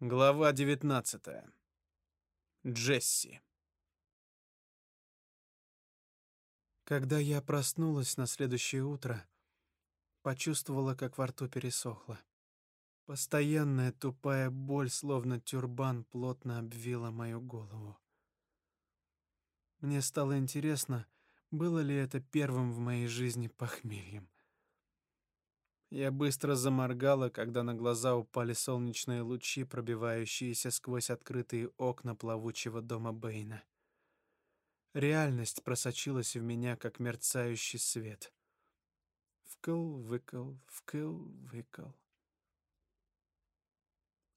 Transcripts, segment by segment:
Глава 19. Джесси. Когда я проснулась на следующее утро, почувствовала, как во рту пересохло. Постоянная тупая боль, словно тюрбан, плотно обвила мою голову. Мне стало интересно, было ли это первым в моей жизни похмельем. Я быстро заморгала, когда на глаза упали солнечные лучи, пробивающиеся сквозь открытые окна плавучего дома Бэйна. Реальность просочилась в меня, как мерцающий свет. Вкл, выкл, вкл, выкл.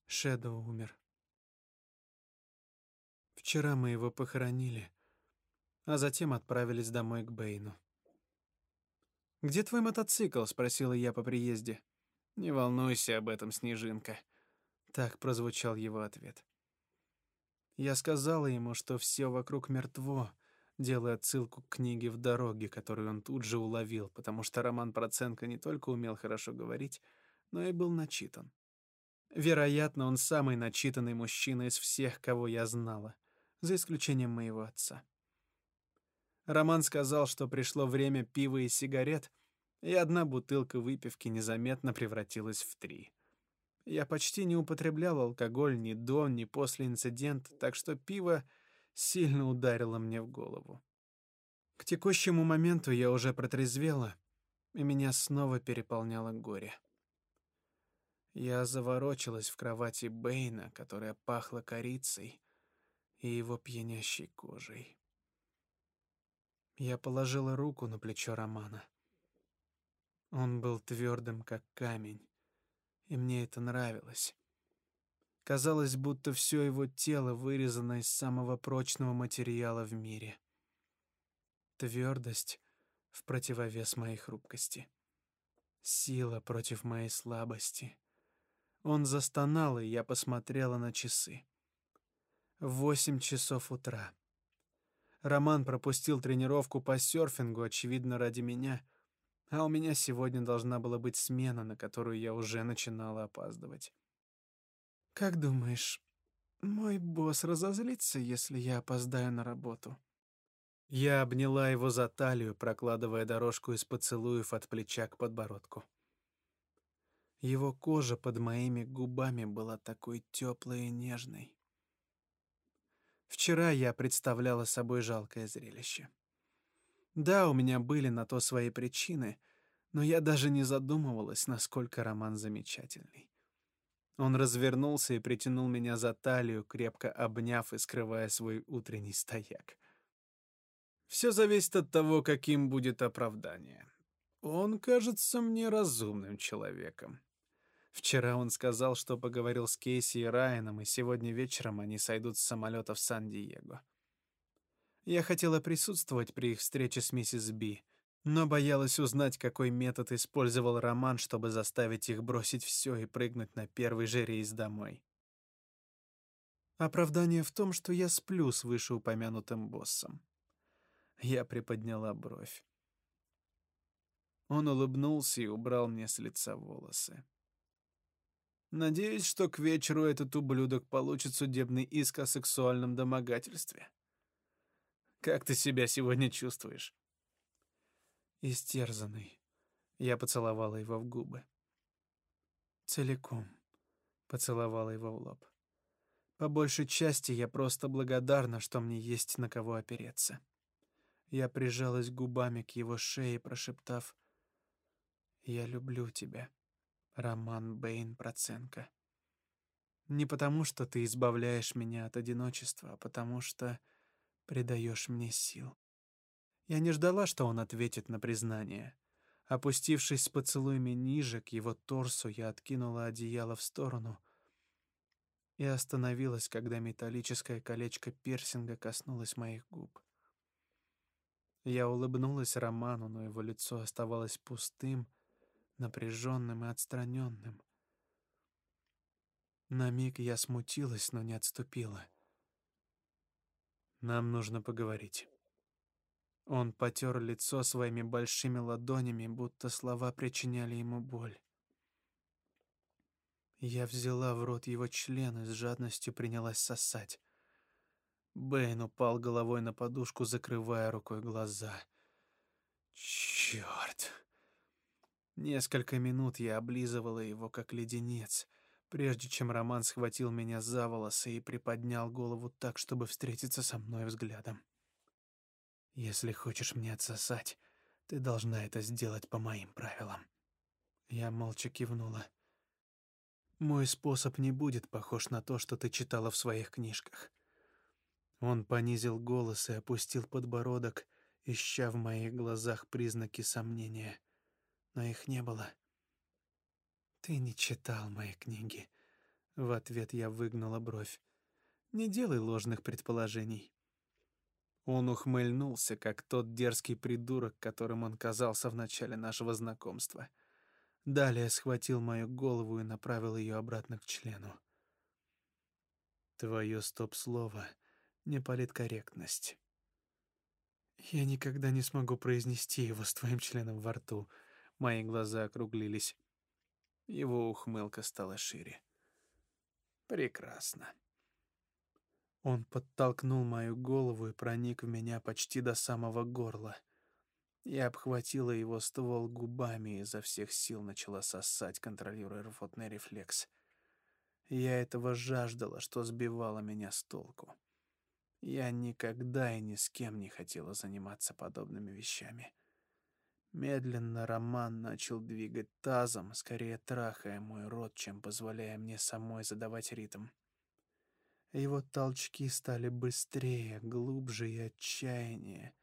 Шэдоу умер. Вчера мы его похоронили, а затем отправились домой к Бэйну. «Где твой мотоцикл?» — спросила я по приезде. «Не волнуйся об этом, Снежинка». Так прозвучал его ответ. Я сказала ему, что все вокруг мертво, делая отсылку к книге «В дороге», которую он тут же уловил, потому что Роман Проценко не только умел хорошо говорить, но и был начитан. Вероятно, он самый начитанный мужчина из всех, кого я знала, за исключением моего отца. Роман сказал, что пришло время пива и сигарет, и одна бутылка выпивки незаметно превратилась в три. Я почти не употреблял алкоголь ни до, ни после инцидента, так что пиво сильно ударило мне в голову. К текущему моменту я уже протрезвела, и меня снова переполняло горе. Я заворочилась в кровати Бэйна, которая пахла корицей и его пьянящей кожей. Я положила руку на плечо Романа. Он был твердым, как камень, и мне это нравилось. Казалось, будто все его тело вырезано из самого прочного материала в мире. Твердость в противовес моей хрупкости. Сила против моей слабости. Он застонал, и я посмотрела на часы. Восемь часов утра. Роман пропустил тренировку по серфингу, очевидно, ради меня, а у меня сегодня должна была быть смена, на которую я уже начинала опаздывать. «Как думаешь, мой босс разозлится, если я опоздаю на работу?» Я обняла его за талию, прокладывая дорожку из поцелуев от плеча к подбородку. Его кожа под моими губами была такой теплой и нежной. Вчера я представляла собой жалкое зрелище. Да, у меня были на то свои причины, но я даже не задумывалась, насколько роман замечательный. Он развернулся и притянул меня за талию, крепко обняв и скрывая свой утренний стояк. Все зависит от того, каким будет оправдание. Он кажется мне разумным человеком. Вчера он сказал, что поговорил с Кейси и Райаном, и сегодня вечером они сойдут с самолета в Сан-Диего. Я хотела присутствовать при их встрече с миссис Би, но боялась узнать, какой метод использовал Роман, чтобы заставить их бросить все и прыгнуть на первый же рейс домой. Оправдание в том, что я сплю с вышеупомянутым боссом. Я приподняла бровь. Он улыбнулся и убрал мне с лица волосы. Надеюсь, что к вечеру этот ублюдок получит судебный иск о сексуальном домогательстве. Как ты себя сегодня чувствуешь? Истерзанный. Я поцеловала его в губы. Целиком. Поцеловала его в лоб. По большей части я просто благодарна, что мне есть на кого опереться. Я прижалась губами к его шее, прошептав «Я люблю тебя». Роман Бэйн Проценко. Не потому, что ты избавляешь меня от одиночества, а потому что придаешь мне сил. Я не ждала, что он ответит на признание. Опустившись с поцелуями ниже, к его торсу, я откинула одеяло в сторону и остановилась, когда металлическое колечко пирсинга коснулось моих губ. Я улыбнулась Роману, но его лицо оставалось пустым, напряженным и отстраненным. На миг я смутилась, но не отступила. Нам нужно поговорить. Он потер лицо своими большими ладонями, будто слова причиняли ему боль. Я взяла в рот его член и с жадностью принялась сосать. Бэйн упал головой на подушку, закрывая рукой глаза. Черт! Несколько минут я облизывала его, как леденец, прежде чем Роман схватил меня за волосы и приподнял голову так, чтобы встретиться со мной взглядом. «Если хочешь мне отсосать, ты должна это сделать по моим правилам». Я молча кивнула. Мой способ не будет похож на то, что ты читала в своих книжках. Он понизил голос и опустил подбородок, ища в моих глазах признаки сомнения, но их не было. Ты не читал мои книги. В ответ я выгнула бровь. Не делай ложных предположений. Он ухмыльнулся, как тот дерзкий придурок, которым он казался в начале нашего знакомства. Далее схватил мою голову и направил ее обратно к члену. Твое стоп-слово — не политкорректность. Я никогда не смогу произнести его с твоим членом во рту. Мои глаза округлились. Его ухмылка стала шире. Прекрасно. Он подтолкнул мою голову и проник в меня почти до самого горла. Я обхватила его ствол губами и изо всех сил начала сосать, контролируя рвотный рефлекс. Я этого жаждала, что сбивало меня с толку. Я никогда и ни с кем не хотела заниматься подобными вещами. Медленно Роман начал двигать тазом, скорее трахая мой рот, чем позволяя мне самой задавать ритм. Его толчки стали быстрее, глубже и отчаяннее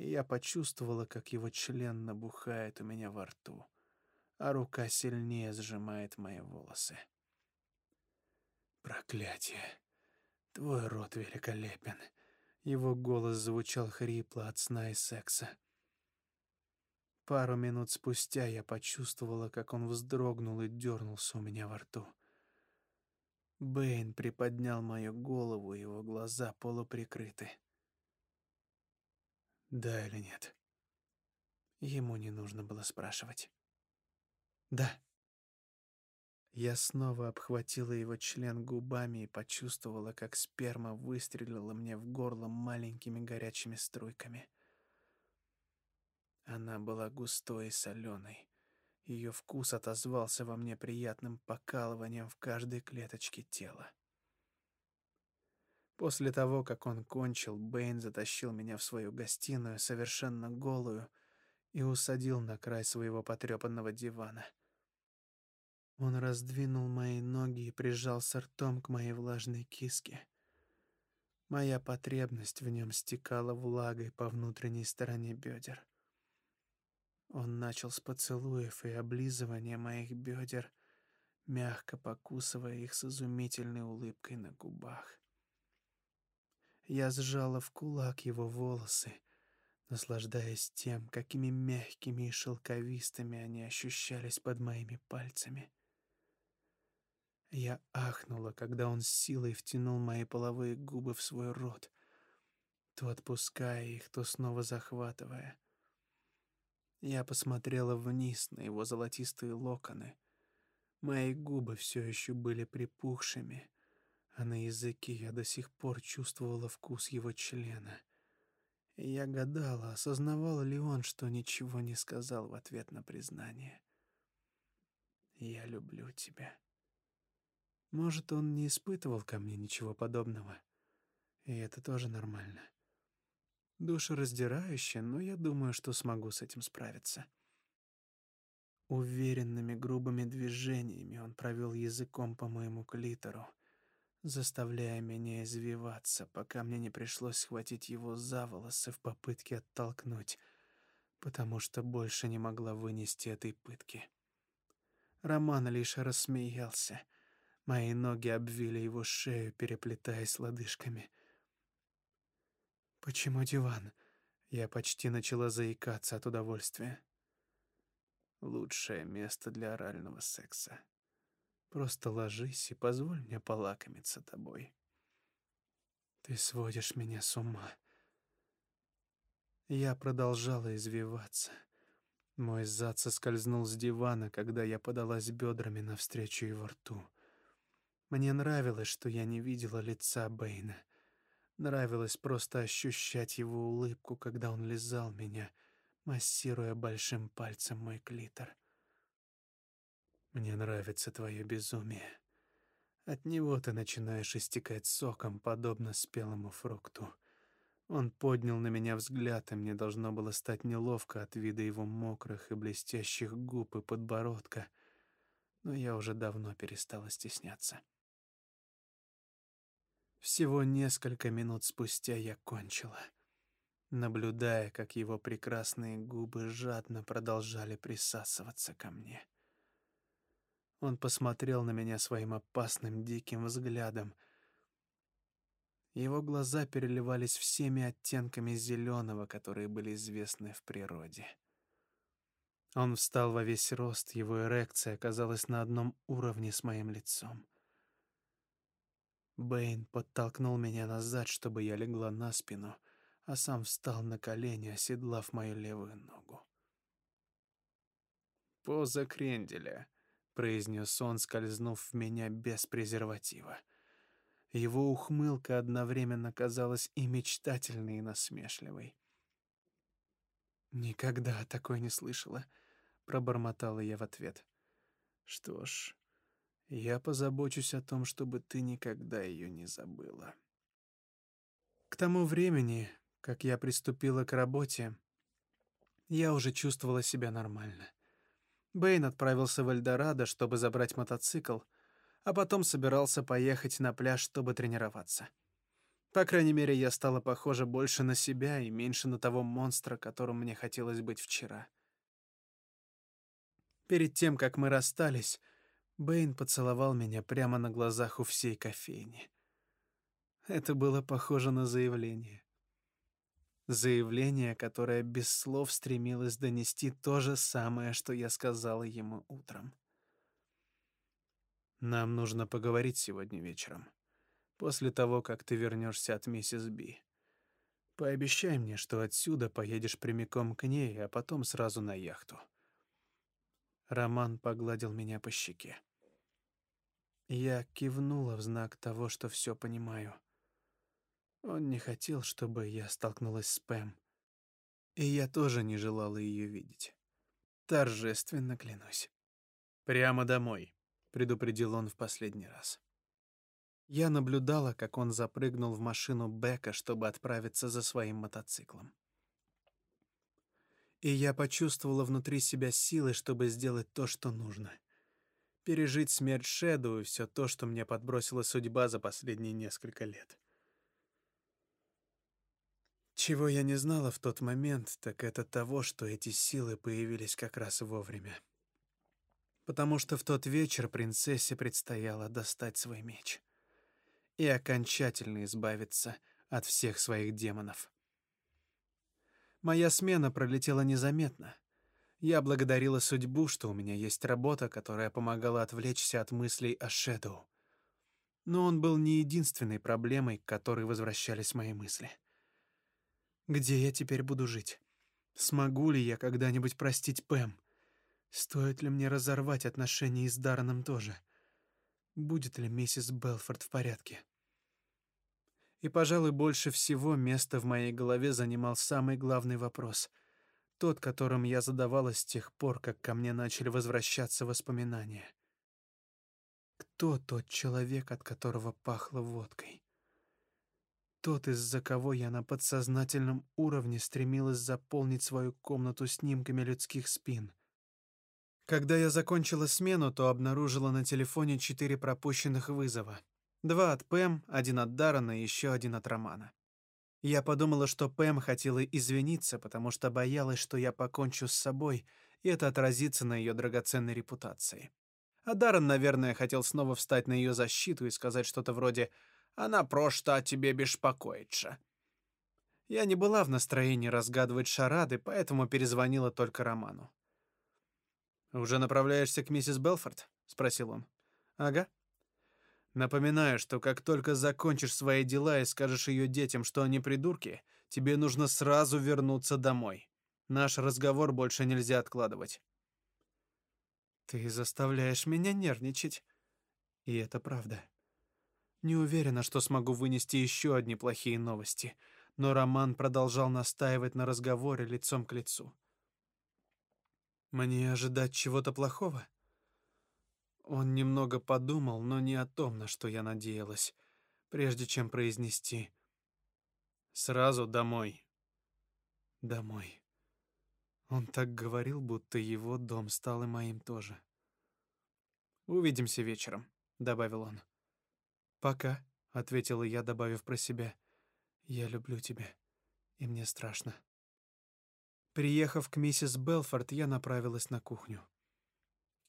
и я почувствовала, как его член набухает у меня во рту, а рука сильнее сжимает мои волосы. Проклятие. Твой рот великолепен. Его голос звучал хрипло от сна и секса. Пару минут спустя я почувствовала, как он вздрогнул и дернулся у меня во рту. Бэйн приподнял мою голову, его глаза полуприкрыты. Да или нет? Ему не нужно было спрашивать. Да. Я снова обхватила его член губами и почувствовала, как сперма выстрелила мне в горло маленькими горячими струйками. Она была густой и соленой. Ее вкус отозвался во мне приятным покалыванием в каждой клеточке тела. После того, как он кончил, Бэйн затащил меня в свою гостиную, совершенно голую, и усадил на край своего потрепанного дивана. Он раздвинул мои ноги и прижался ртом к моей влажной киске. Моя потребность в нем стекала влагой по внутренней стороне бедер. Он начал с поцелуев и облизывания моих бедер, мягко покусывая их с изумительной улыбкой на губах. Я сжала в кулак его волосы, наслаждаясь тем, какими мягкими и шелковистыми они ощущались под моими пальцами. Я ахнула, когда он с силой втянул мои половые губы в свой рот, то отпуская их, то снова захватывая. Я посмотрела вниз на его золотистые локоны. Мои губы все еще были припухшими, а на языке я до сих пор чувствовала вкус его члена. Я гадала, осознавал ли он, что ничего не сказал в ответ на признание. «Я люблю тебя». Может, он не испытывал ко мне ничего подобного, и это тоже нормально. Душераздирающе, но я думаю, что смогу с этим справиться. Уверенными грубыми движениями он провел языком по моему клитору, заставляя меня извиваться, пока мне не пришлось схватить его за волосы в попытке оттолкнуть, потому что больше не могла вынести этой пытки. Роман лишь рассмеялся. Мои ноги обвили его шею, переплетаясь лодыжками. «Почему диван?» Я почти начала заикаться от удовольствия. Лучшее место для орального секса. Просто ложись и позволь мне полакомиться тобой. Ты сводишь меня с ума. Я продолжала извиваться. Мой зад соскользнул с дивана, когда я подалась бедрами навстречу его рту. Мне нравилось, что я не видела лица Бэйна. Нравилось просто ощущать его улыбку, когда он лизал меня, массируя большим пальцем мой клитор. Мне нравится твое безумие. От него ты начинаешь истекать соком, подобно спелому фрукту. Он поднял на меня взгляд, и мне должно было стать неловко от вида его мокрых и блестящих губ и подбородка, но я уже давно перестала стесняться. Всего несколько минут спустя я кончила, наблюдая, как его прекрасные губы жадно продолжали присасываться ко мне. Он посмотрел на меня своим опасным диким взглядом. Его глаза переливались всеми оттенками зеленого, которые были известны в природе. Он встал во весь рост, его эрекция оказалась на одном уровне с моим лицом. Бэйн подтолкнул меня назад, чтобы я легла на спину, а сам встал на колени, оседлав мою левую ногу. «Поза кренделя», — произнес он, скользнув в меня без презерватива. Его ухмылка одновременно казалась и мечтательной, и насмешливой. «Никогда такой не слышала», — пробормотала я в ответ. «Что ж, я позабочусь о том, чтобы ты никогда ее не забыла. К тому времени, как я приступила к работе, я уже чувствовала себя нормально. Бэйн отправился в Эльдорадо, чтобы забрать мотоцикл, а потом собирался поехать на пляж, чтобы тренироваться. По крайней мере, я стала похожа больше на себя и меньше на того монстра, которым мне хотелось быть вчера. Перед тем, как мы расстались, Бэйн поцеловал меня прямо на глазах у всей кофейни. Это было похоже на заявление. Заявление, которое без слов стремилось донести то же самое, что я сказала ему утром. Нам нужно поговорить сегодня вечером, после того, как ты вернешься от миссис Би. Пообещай мне, что отсюда поедешь прямиком к ней, а потом сразу на яхту. Роман погладил меня по щеке. Я кивнула в знак того, что все понимаю. Он не хотел, чтобы я столкнулась с Пэм. И я тоже не желала ее видеть. Торжественно клянусь. «Прямо домой», — предупредил он в последний раз. Я наблюдала, как он запрыгнул в машину Бека, чтобы отправиться за своим мотоциклом. И я почувствовала внутри себя силы, чтобы сделать то, что нужно — пережить смерть Шэдоу и все то, что мне подбросила судьба за последние несколько лет. Чего я не знала в тот момент, так это того, что эти силы появились как раз вовремя. Потому что в тот вечер принцессе предстояло достать свой меч и окончательно избавиться от всех своих демонов. Моя смена пролетела незаметно. Я благодарила судьбу, что у меня есть работа, которая помогала отвлечься от мыслей о Шэдоу. Но он был не единственной проблемой, к которой возвращались мои мысли. Где я теперь буду жить? Смогу ли я когда-нибудь простить Пэм? Стоит ли мне разорвать отношения с Дарреном тоже? Будет ли миссис Белфорд в порядке? И, пожалуй, больше всего место в моей голове занимал самый главный вопрос — тот, которым я задавалась с тех пор, как ко мне начали возвращаться воспоминания. Кто тот человек, от которого пахло водкой? Тот, из-за кого я на подсознательном уровне стремилась заполнить свою комнату снимками людских спин. Когда я закончила смену, то обнаружила на телефоне четыре пропущенных вызова. Два от Пэм, один от Дарана и еще один от Романа. Я подумала, что Пэм хотела извиниться, потому что боялась, что я покончу с собой, и это отразится на ее драгоценной репутации. А Даррен, наверное, хотел снова встать на ее защиту и сказать что-то вроде «Она просто о тебе беспокоится». Я не была в настроении разгадывать шарады, поэтому перезвонила только Роману. «Уже направляешься к миссис Белфорд?» — спросил он. «Ага», Напоминаю, что как только закончишь свои дела и скажешь ее детям, что они придурки, тебе нужно сразу вернуться домой. Наш разговор больше нельзя откладывать. Ты заставляешь меня нервничать. И это правда. Не уверена, что смогу вынести еще одни плохие новости, но Роман продолжал настаивать на разговоре лицом к лицу. Мне ожидать чего-то плохого? Он немного подумал, но не о том, на что я надеялась, прежде чем произнести «Сразу домой». Домой. Он так говорил, будто его дом стал и моим тоже. «Увидимся вечером», — добавил он. «Пока», — ответила я, добавив про себя. «Я люблю тебя, и мне страшно». Приехав к миссис Белфорд, я направилась на кухню.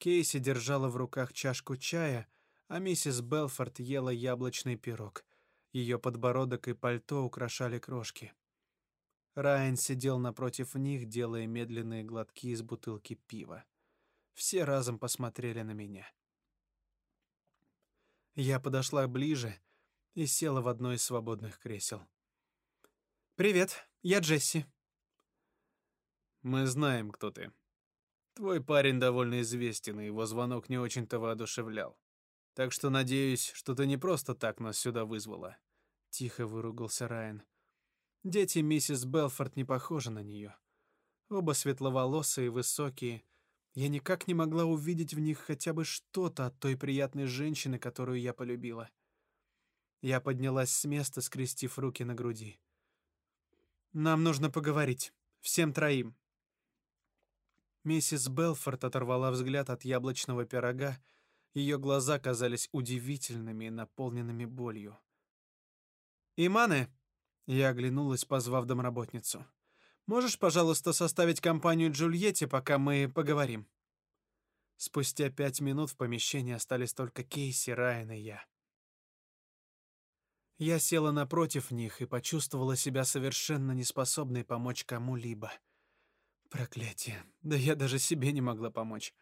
Кейси держала в руках чашку чая, а миссис Белфорд ела яблочный пирог. Ее подбородок и пальто украшали крошки. Райан сидел напротив них, делая медленные глотки из бутылки пива. Все разом посмотрели на меня. Я подошла ближе и села в одно из свободных кресел. «Привет, я Джесси», мы знаем, кто ты. Твой парень довольно известен, и его звонок не очень-то воодушевлял. Так что надеюсь, что ты не просто так нас сюда вызвала. Тихо выругался Райан. Дети миссис Белфорд не похожи на нее. Оба светловолосые, высокие. Я никак не могла увидеть в них хотя бы что-то от той приятной женщины, которую я полюбила. Я поднялась с места, скрестив руки на груди. Нам нужно поговорить, всем троим. Миссис Белфорд оторвала взгляд от яблочного пирога. Ее глаза казались удивительными и наполненными болью. «Иманы!» — я оглянулась, позвав домработницу. «Можешь, пожалуйста, составить компанию Джульетте, пока мы поговорим?» Спустя пять минут в помещении остались только Кейси, Райан и я. Я села напротив них и почувствовала себя совершенно неспособной помочь кому-либо — Проклятие. Да я даже себе не могла помочь.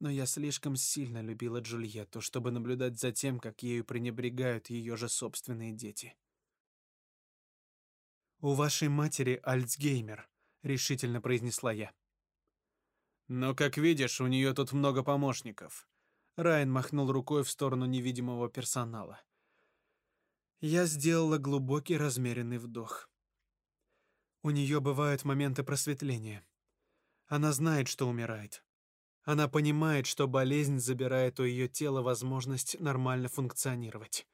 Но я слишком сильно любила Джульетту, чтобы наблюдать за тем, как ею пренебрегают ее же собственные дети. «У вашей матери Альцгеймер», — решительно произнесла я. «Но, как видишь, у нее тут много помощников». Райан махнул рукой в сторону невидимого персонала. Я сделала глубокий размеренный вдох. У нее бывают моменты просветления. Она знает, что умирает. Она понимает, что болезнь забирает у ее тела возможность нормально функционировать.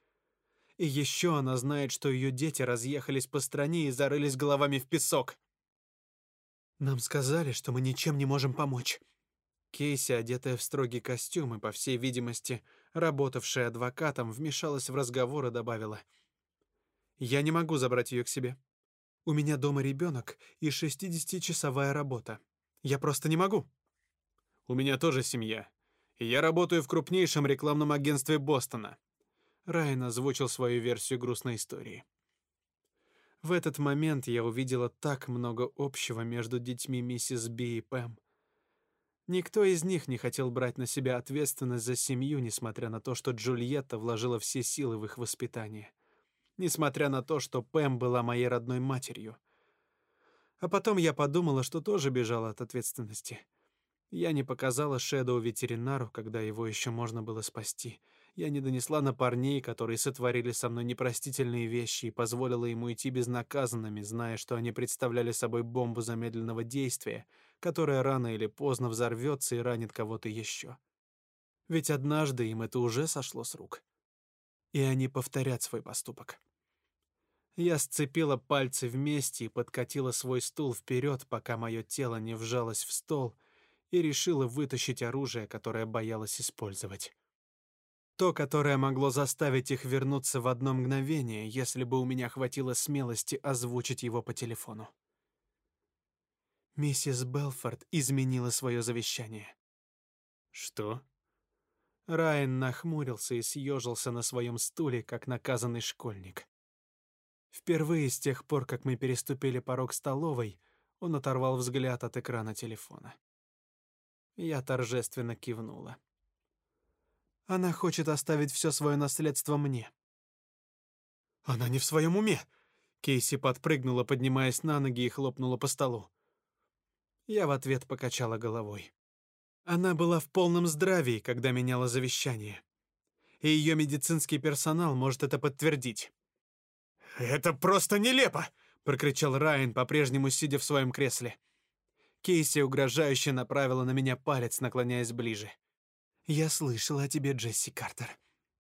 И еще она знает, что ее дети разъехались по стране и зарылись головами в песок. Нам сказали, что мы ничем не можем помочь. Кейси, одетая в строгий костюм и, по всей видимости, работавшая адвокатом, вмешалась в разговор и добавила. «Я не могу забрать ее к себе. У меня дома ребенок и 60-часовая работа. Я просто не могу. У меня тоже семья. И я работаю в крупнейшем рекламном агентстве Бостона. Райан озвучил свою версию грустной истории. В этот момент я увидела так много общего между детьми миссис Би и Пэм. Никто из них не хотел брать на себя ответственность за семью, несмотря на то, что Джульетта вложила все силы в их воспитание несмотря на то, что Пэм была моей родной матерью. А потом я подумала, что тоже бежала от ответственности. Я не показала Шэдоу ветеринару, когда его еще можно было спасти. Я не донесла на парней, которые сотворили со мной непростительные вещи, и позволила ему идти безнаказанными, зная, что они представляли собой бомбу замедленного действия, которая рано или поздно взорвется и ранит кого-то еще. Ведь однажды им это уже сошло с рук и они повторят свой поступок. Я сцепила пальцы вместе и подкатила свой стул вперед, пока мое тело не вжалось в стол, и решила вытащить оружие, которое боялась использовать. То, которое могло заставить их вернуться в одно мгновение, если бы у меня хватило смелости озвучить его по телефону. Миссис Белфорд изменила свое завещание. Что? Райан нахмурился и съежился на своем стуле, как наказанный школьник. Впервые с тех пор, как мы переступили порог столовой, он оторвал взгляд от экрана телефона. Я торжественно кивнула. Она хочет оставить все свое наследство мне. Она не в своем уме. Кейси подпрыгнула, поднимаясь на ноги и хлопнула по столу. Я в ответ покачала головой. Она была в полном здравии, когда меняла завещание. И ее медицинский персонал может это подтвердить. «Это просто нелепо!» — прокричал Райан, по-прежнему сидя в своем кресле. Кейси угрожающе направила на меня палец, наклоняясь ближе. «Я слышала о тебе, Джесси Картер.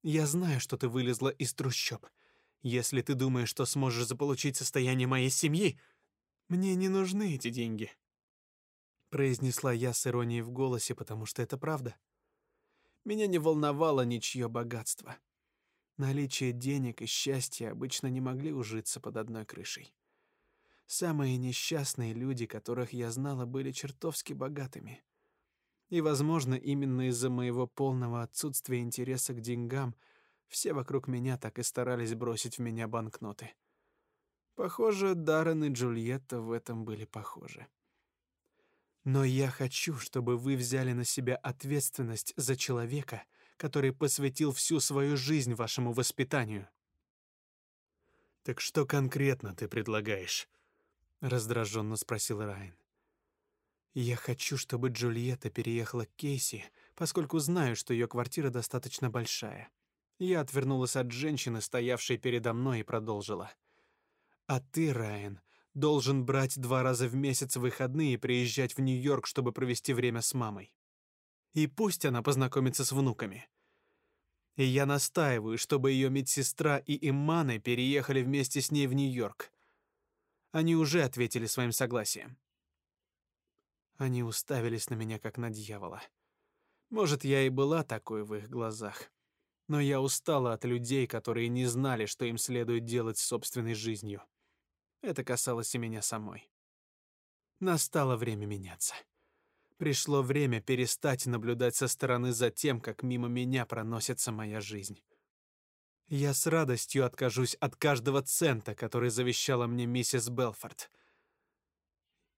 Я знаю, что ты вылезла из трущоб. Если ты думаешь, что сможешь заполучить состояние моей семьи, мне не нужны эти деньги», — произнесла я с иронией в голосе, потому что это правда. Меня не волновало ничье богатство. Наличие денег и счастья обычно не могли ужиться под одной крышей. Самые несчастные люди, которых я знала, были чертовски богатыми. И, возможно, именно из-за моего полного отсутствия интереса к деньгам все вокруг меня так и старались бросить в меня банкноты. Похоже, Даррен и Джульетта в этом были похожи. Но я хочу, чтобы вы взяли на себя ответственность за человека, который посвятил всю свою жизнь вашему воспитанию. Так что конкретно ты предлагаешь? раздраженно спросил Райан. Я хочу, чтобы Джульетта переехала к Кейси, поскольку знаю, что ее квартира достаточно большая. Я отвернулась от женщины, стоявшей передо мной, и продолжила: "А ты, Райан, должен брать два раза в месяц выходные и приезжать в Нью-Йорк, чтобы провести время с мамой. И пусть она познакомится с внуками. И я настаиваю, чтобы ее медсестра и Имманы переехали вместе с ней в Нью-Йорк. Они уже ответили своим согласием. Они уставились на меня как на дьявола. Может, я и была такой в их глазах, но я устала от людей, которые не знали, что им следует делать с собственной жизнью. Это касалось и меня самой. Настало время меняться. Пришло время перестать наблюдать со стороны за тем, как мимо меня проносится моя жизнь. Я с радостью откажусь от каждого цента, который завещала мне миссис Белфорд.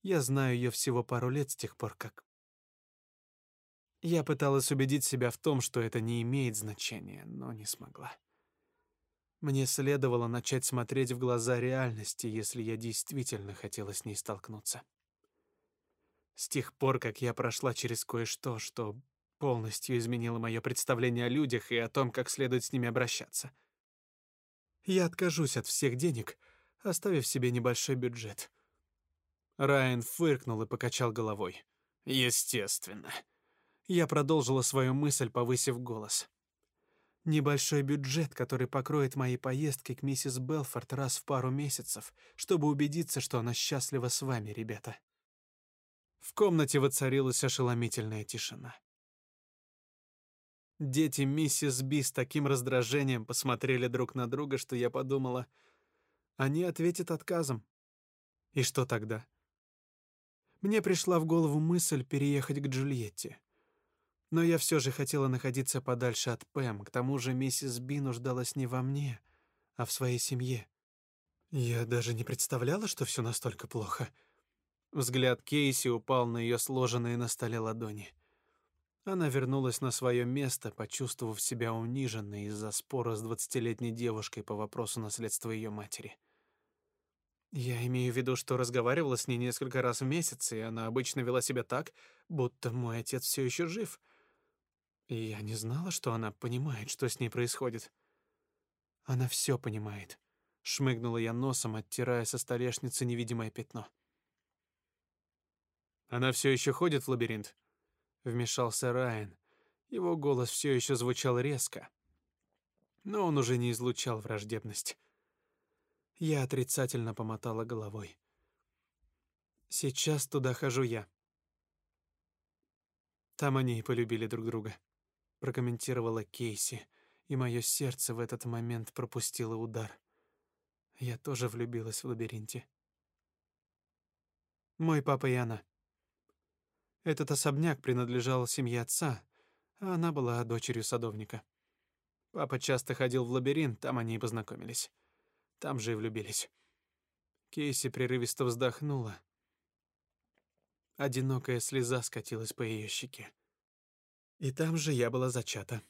Я знаю ее всего пару лет с тех пор, как я пыталась убедить себя в том, что это не имеет значения, но не смогла. Мне следовало начать смотреть в глаза реальности, если я действительно хотела с ней столкнуться. С тех пор, как я прошла через кое-что, что полностью изменило мое представление о людях и о том, как следует с ними обращаться. Я откажусь от всех денег, оставив себе небольшой бюджет. Райан фыркнул и покачал головой. Естественно. Я продолжила свою мысль, повысив голос. Небольшой бюджет, который покроет мои поездки к миссис Белфорд раз в пару месяцев, чтобы убедиться, что она счастлива с вами, ребята. В комнате воцарилась ошеломительная тишина. Дети миссис Би с таким раздражением посмотрели друг на друга, что я подумала, они ответят отказом. И что тогда? Мне пришла в голову мысль переехать к Джульетте. Но я все же хотела находиться подальше от Пэм. К тому же миссис Би нуждалась не во мне, а в своей семье. Я даже не представляла, что все настолько плохо. Взгляд Кейси упал на ее сложенные на столе ладони. Она вернулась на свое место, почувствовав себя униженной из-за спора с двадцатилетней девушкой по вопросу наследства ее матери. Я имею в виду, что разговаривала с ней несколько раз в месяц, и она обычно вела себя так, будто мой отец все еще жив. И я не знала, что она понимает, что с ней происходит. Она все понимает. Шмыгнула я носом, оттирая со столешницы невидимое пятно. Она все еще ходит в лабиринт. Вмешался Райан. Его голос все еще звучал резко, но он уже не излучал враждебность. Я отрицательно помотала головой. Сейчас туда хожу я. Там они и полюбили друг друга прокомментировала Кейси, и мое сердце в этот момент пропустило удар. Я тоже влюбилась в лабиринте. Мой папа и она. Этот особняк принадлежал семье отца, а она была дочерью садовника. Папа часто ходил в лабиринт, там они и познакомились. Там же и влюбились. Кейси прерывисто вздохнула. Одинокая слеза скатилась по ее щеке. И там же я была зачата.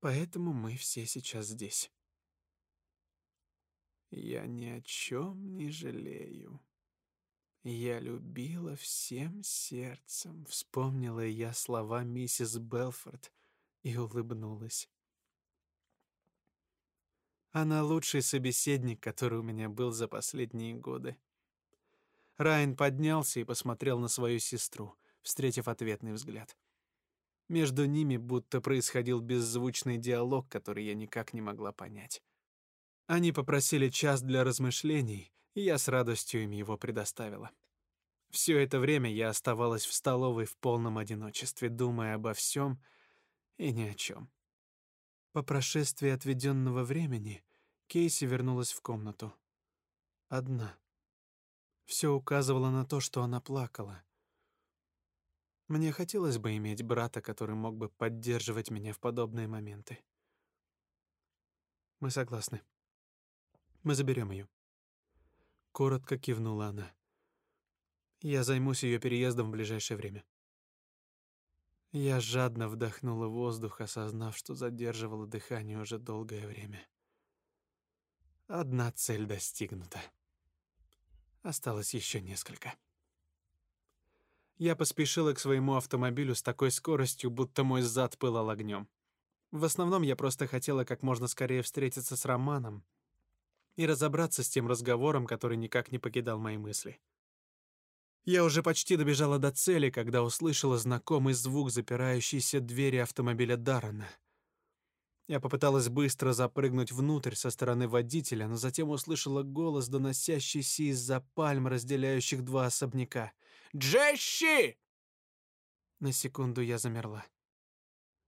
Поэтому мы все сейчас здесь. Я ни о чем не жалею. Я любила всем сердцем, вспомнила я слова миссис Белфорд и улыбнулась. Она лучший собеседник, который у меня был за последние годы. Райан поднялся и посмотрел на свою сестру, встретив ответный взгляд. Между ними будто происходил беззвучный диалог, который я никак не могла понять. Они попросили час для размышлений, и я с радостью им его предоставила. Все это время я оставалась в столовой в полном одиночестве, думая обо всем и ни о чем. По прошествии отведенного времени Кейси вернулась в комнату. Одна. Все указывало на то, что она плакала. Мне хотелось бы иметь брата, который мог бы поддерживать меня в подобные моменты. Мы согласны. Мы заберем ее. Коротко кивнула она. Я займусь ее переездом в ближайшее время. Я жадно вдохнула воздух, осознав, что задерживала дыхание уже долгое время. Одна цель достигнута. Осталось еще несколько. Я поспешила к своему автомобилю с такой скоростью, будто мой зад пылал огнем. В основном я просто хотела как можно скорее встретиться с Романом и разобраться с тем разговором, который никак не покидал мои мысли. Я уже почти добежала до цели, когда услышала знакомый звук запирающейся двери автомобиля Даррена. Я попыталась быстро запрыгнуть внутрь со стороны водителя, но затем услышала голос, доносящийся из-за пальм, разделяющих два особняка. «Джесси!» На секунду я замерла.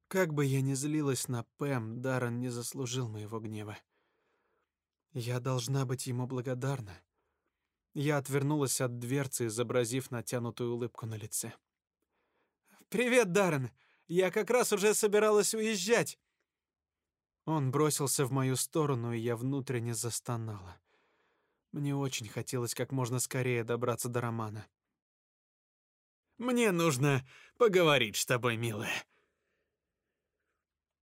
Как бы я ни злилась на Пэм, Даррен не заслужил моего гнева. Я должна быть ему благодарна. Я отвернулась от дверцы, изобразив натянутую улыбку на лице. «Привет, Даррен! Я как раз уже собиралась уезжать!» Он бросился в мою сторону, и я внутренне застонала. Мне очень хотелось как можно скорее добраться до Романа. «Мне нужно поговорить с тобой, милая».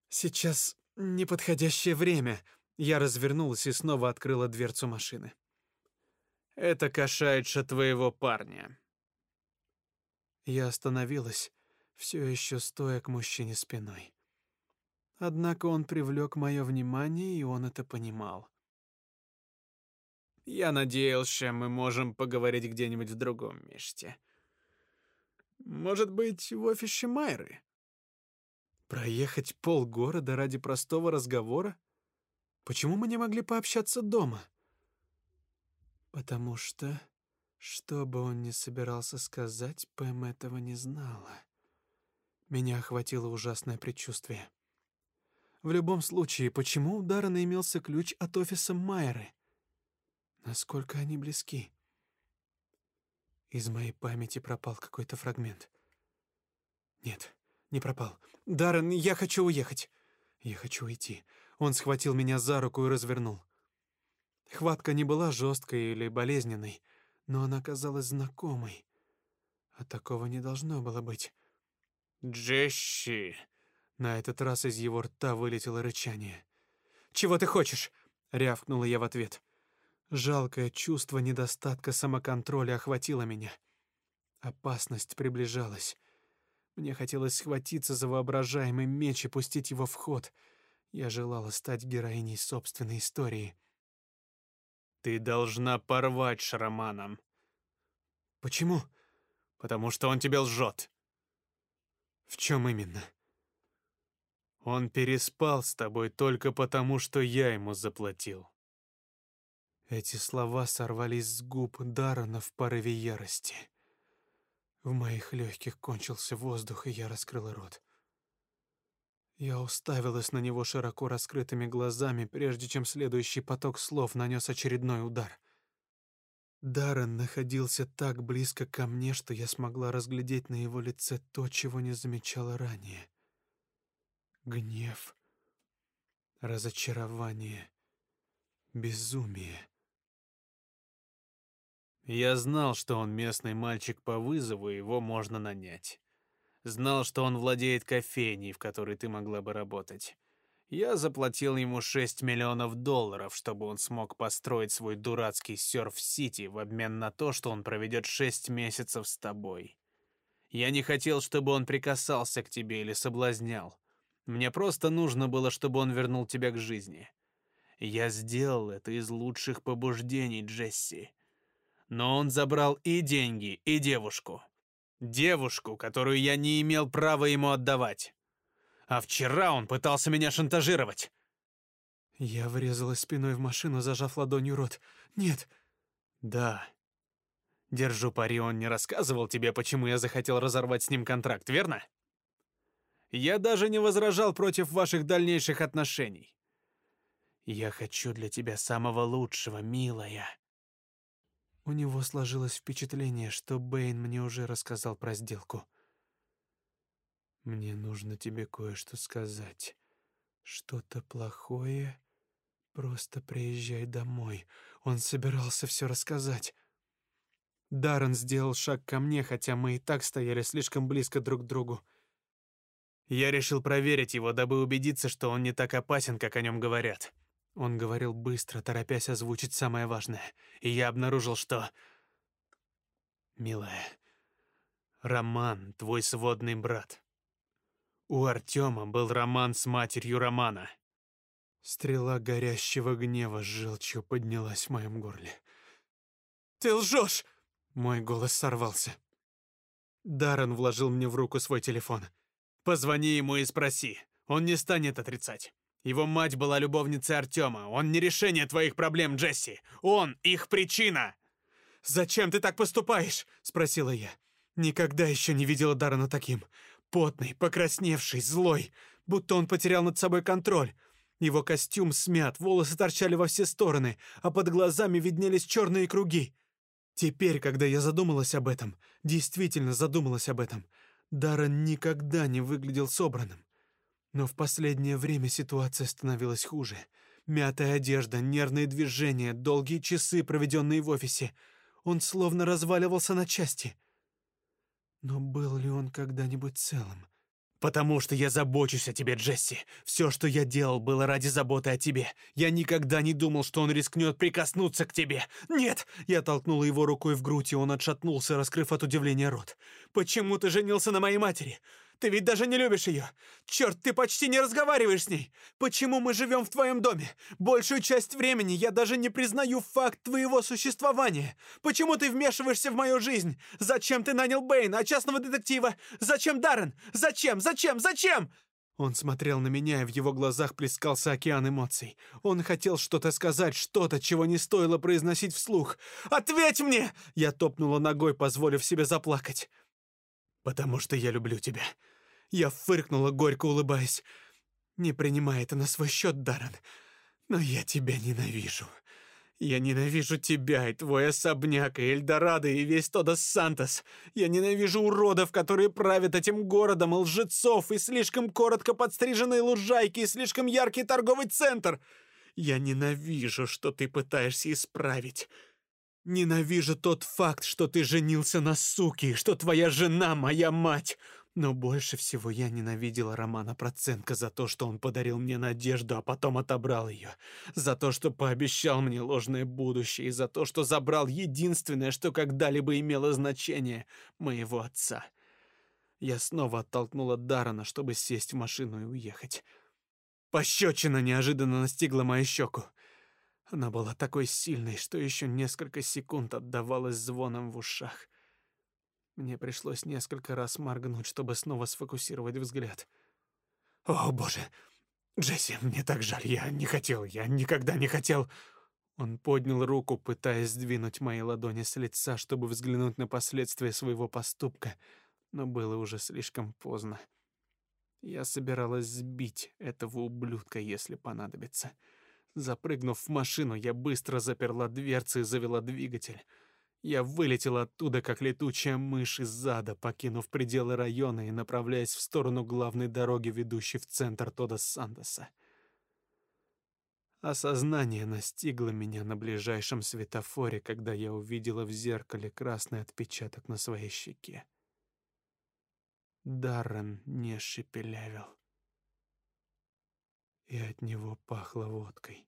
«Сейчас неподходящее время». Я развернулась и снова открыла дверцу машины. Это касается твоего парня. Я остановилась, все еще стоя к мужчине спиной. Однако он привлек мое внимание, и он это понимал. Я надеялся, мы можем поговорить где-нибудь в другом месте. Может быть, в офисе Майры? Проехать полгорода ради простого разговора? Почему мы не могли пообщаться дома? Потому что, что бы он ни собирался сказать, Пэм этого не знала. Меня охватило ужасное предчувствие. В любом случае, почему у Даррена имелся ключ от офиса Майеры? Насколько они близки? Из моей памяти пропал какой-то фрагмент. Нет, не пропал. Даррен, я хочу уехать. Я хочу уйти. Он схватил меня за руку и развернул. Хватка не была жесткой или болезненной, но она казалась знакомой. А такого не должно было быть. «Джесси!» На этот раз из его рта вылетело рычание. «Чего ты хочешь?» — рявкнула я в ответ. Жалкое чувство недостатка самоконтроля охватило меня. Опасность приближалась. Мне хотелось схватиться за воображаемый меч и пустить его в ход. Я желала стать героиней собственной истории — ты должна порвать с Романом. Почему? Потому что он тебе лжет. В чем именно? Он переспал с тобой только потому, что я ему заплатил. Эти слова сорвались с губ Дарана в порыве ярости. В моих легких кончился воздух, и я раскрыла рот. Я уставилась на него широко раскрытыми глазами, прежде чем следующий поток слов нанес очередной удар. Даррен находился так близко ко мне, что я смогла разглядеть на его лице то, чего не замечала ранее. Гнев, разочарование, безумие. Я знал, что он местный мальчик по вызову, его можно нанять. Знал, что он владеет кофейней, в которой ты могла бы работать. Я заплатил ему 6 миллионов долларов, чтобы он смог построить свой дурацкий серф-сити в обмен на то, что он проведет 6 месяцев с тобой. Я не хотел, чтобы он прикасался к тебе или соблазнял. Мне просто нужно было, чтобы он вернул тебя к жизни. Я сделал это из лучших побуждений, Джесси. Но он забрал и деньги, и девушку. Девушку, которую я не имел права ему отдавать. А вчера он пытался меня шантажировать. Я врезалась спиной в машину, зажав ладонью рот. Нет. Да. Держу пари, он не рассказывал тебе, почему я захотел разорвать с ним контракт, верно? Я даже не возражал против ваших дальнейших отношений. Я хочу для тебя самого лучшего, милая. У него сложилось впечатление, что Бэйн мне уже рассказал про сделку. Мне нужно тебе кое-что сказать. Что-то плохое? Просто приезжай домой. Он собирался все рассказать. Даррен сделал шаг ко мне, хотя мы и так стояли слишком близко друг к другу. Я решил проверить его, дабы убедиться, что он не так опасен, как о нем говорят. Он говорил быстро, торопясь озвучить самое важное, и я обнаружил, что... Милая, Роман, твой сводный брат. У Артема был роман с матерью Романа. Стрела горящего гнева с желчью поднялась в моем горле. «Ты лжешь!» Мой голос сорвался. Даррен вложил мне в руку свой телефон. «Позвони ему и спроси. Он не станет отрицать. Его мать была любовницей Артема. Он не решение твоих проблем, Джесси. Он их причина!» «Зачем ты так поступаешь?» — спросила я. Никогда еще не видела Даррена таким. Потный, покрасневший, злой, будто он потерял над собой контроль. Его костюм смят, волосы торчали во все стороны, а под глазами виднелись черные круги. Теперь, когда я задумалась об этом, действительно задумалась об этом, Даррен никогда не выглядел собранным. Но в последнее время ситуация становилась хуже. Мятая одежда, нервные движения, долгие часы, проведенные в офисе. Он словно разваливался на части — но был ли он когда-нибудь целым? Потому что я забочусь о тебе, Джесси. Все, что я делал, было ради заботы о тебе. Я никогда не думал, что он рискнет прикоснуться к тебе. Нет! Я толкнула его рукой в грудь, и он отшатнулся, раскрыв от удивления рот. Почему ты женился на моей матери? Ты ведь даже не любишь ее. Черт, ты почти не разговариваешь с ней. Почему мы живем в твоем доме? Большую часть времени я даже не признаю факт твоего существования. Почему ты вмешиваешься в мою жизнь? Зачем ты нанял Бэйна, а частного детектива? Зачем Даррен? Зачем? Зачем? Зачем? Он смотрел на меня, и в его глазах плескался океан эмоций. Он хотел что-то сказать, что-то, чего не стоило произносить вслух. «Ответь мне!» Я топнула ногой, позволив себе заплакать. «Потому что я люблю тебя». Я фыркнула, горько улыбаясь. «Не принимай это на свой счет, Даррен, но я тебя ненавижу. Я ненавижу тебя и твой особняк, и Эльдорадо, и весь Тодос Сантос. Я ненавижу уродов, которые правят этим городом, и лжецов, и слишком коротко подстриженные лужайки, и слишком яркий торговый центр. Я ненавижу, что ты пытаешься исправить». Ненавижу тот факт, что ты женился на суке, что твоя жена моя мать. Но больше всего я ненавидела Романа Проценко за то, что он подарил мне надежду, а потом отобрал ее. За то, что пообещал мне ложное будущее, и за то, что забрал единственное, что когда-либо имело значение — моего отца. Я снова оттолкнула Дарана, чтобы сесть в машину и уехать. Пощечина неожиданно настигла мою щеку. Она была такой сильной, что еще несколько секунд отдавалась звоном в ушах. Мне пришлось несколько раз моргнуть, чтобы снова сфокусировать взгляд. «О, боже! Джесси, мне так жаль, я не хотел, я никогда не хотел...» Он поднял руку, пытаясь сдвинуть мои ладони с лица, чтобы взглянуть на последствия своего поступка, но было уже слишком поздно. Я собиралась сбить этого ублюдка, если понадобится. Запрыгнув в машину, я быстро заперла дверцы и завела двигатель. Я вылетела оттуда, как летучая мышь из зада, покинув пределы района и направляясь в сторону главной дороги, ведущей в центр Тодос-Сантоса. Осознание настигло меня на ближайшем светофоре, когда я увидела в зеркале красный отпечаток на своей щеке. Даррен не шепелявил. и от него пахло водкой.